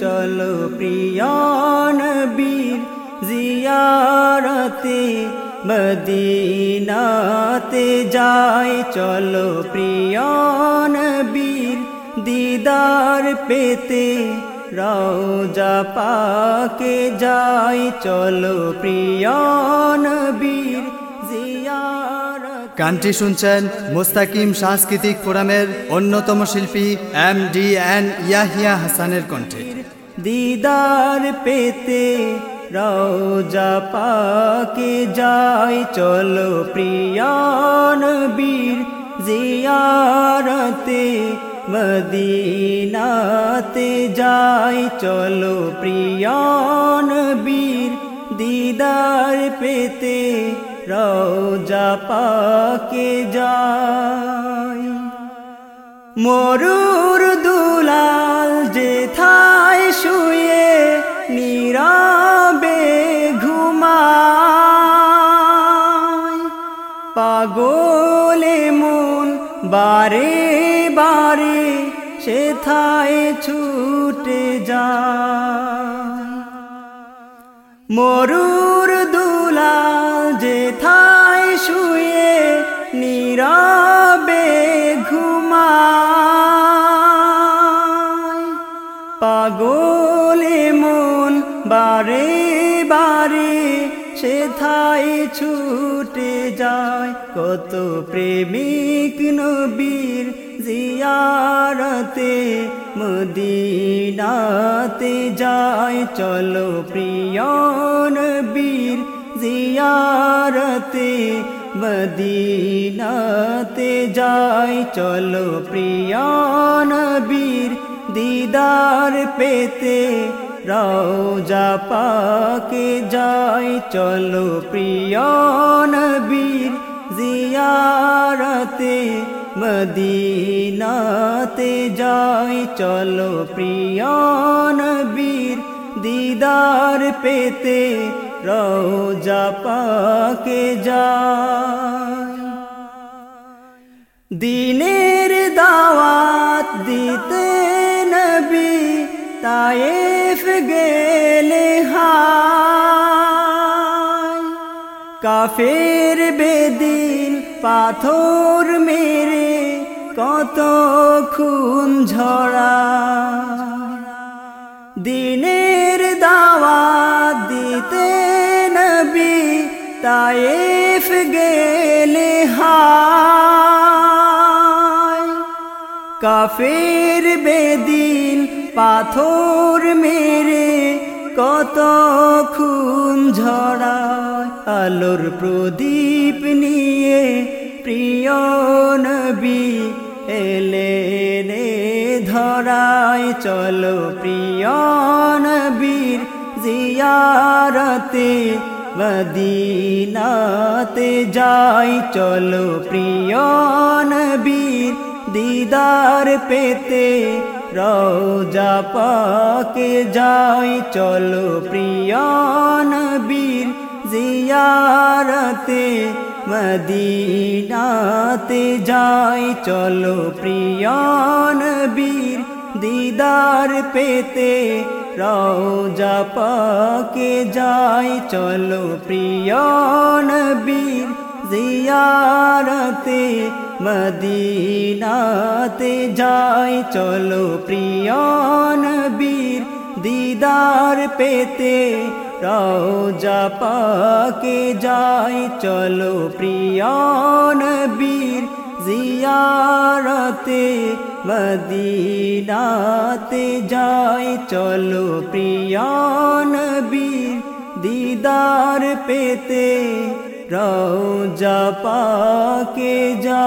চলো প্রিয়ান বীর জিয়ারতে মদিনাতে যাই চলো প্রিয়ান বীর দিদার পেতে রওজা পাকে যাই চলো প্রিয়ান বীর জিয়ারত। গানটি শুনছেন মোস্তাকিম সাংস্কৃতিক ফোরামের অন্যতম শিল্পী এম ডি এন ইয়াহিয়া হাসানের কণ্ঠে। দিদার পেতে রওজা পাকে যাই চলো প্রিয়ান বীর জিয়ারতে মদিনাতে যাই, চলো প্রিয়ান বীর দিদার পেতে রওজা পাকে যাই। মরুর দুলাল যে থায় শুয়ে নীরবে ঘুমায়। পাগলে মন বারে বারে সে থায় ছুটে যায়। মরুর দুলাল যে থায় শুয়ে নীরবে ঘুমায়। পাগলে মন বারে বারে সে থায় ছুটে যায়। কত প্রেমিক নবীর জিয়ারতে, মদিনাতে যায় চলো প্রিয়ন বীর জিয়ারতে, মদিনাতে যায় চলো প্রিয়ন বীর দিদার পেতে, রওজা পাকে যায় চলো প্রিয়ন বীর জিয়ারতে মদিনাতে যায় চলো প্রিয়ন বীর দিদার পেতে রওজা পাকে যায় দিনের দাওয়াত দিতে নবী তায়েফ গেলে হায় কাফের বেদিন পাথর মেরে কত খুন ঝরা। দিনের দাওয়াত দিতে নবী তায়েফ গেলে হায়। কাফের বেদিন পাথর মেরে কত খুন ঝরায় আলোর প্রদীপ নিয়ে প্রিয় নবী এলেনে ধরায়। চলো প্রিয় নবীর জিয়ারতে মদিনাতে যাই। চলো প্রিয় নবীর দিদার পেতে রওজা পাকে যাই, চলো প্রিয় নবীর জিয়ারতে মদিনাতে যাই, চলো প্রিয় নবীর দিদার পেতে রওজা পাকে যাই, চলো প্রিয় নবীর জিয়ারতে মদিনাতে যাই, চলো প্রিয় নবীর দিদার পেতে। রওজা পাকে যাই, চলো প্রিয় নবীর জিয়ারতে। মদিনাতে যাই, চলো প্রিয় নবীর দিদার পেতে। রওজা পাকে যা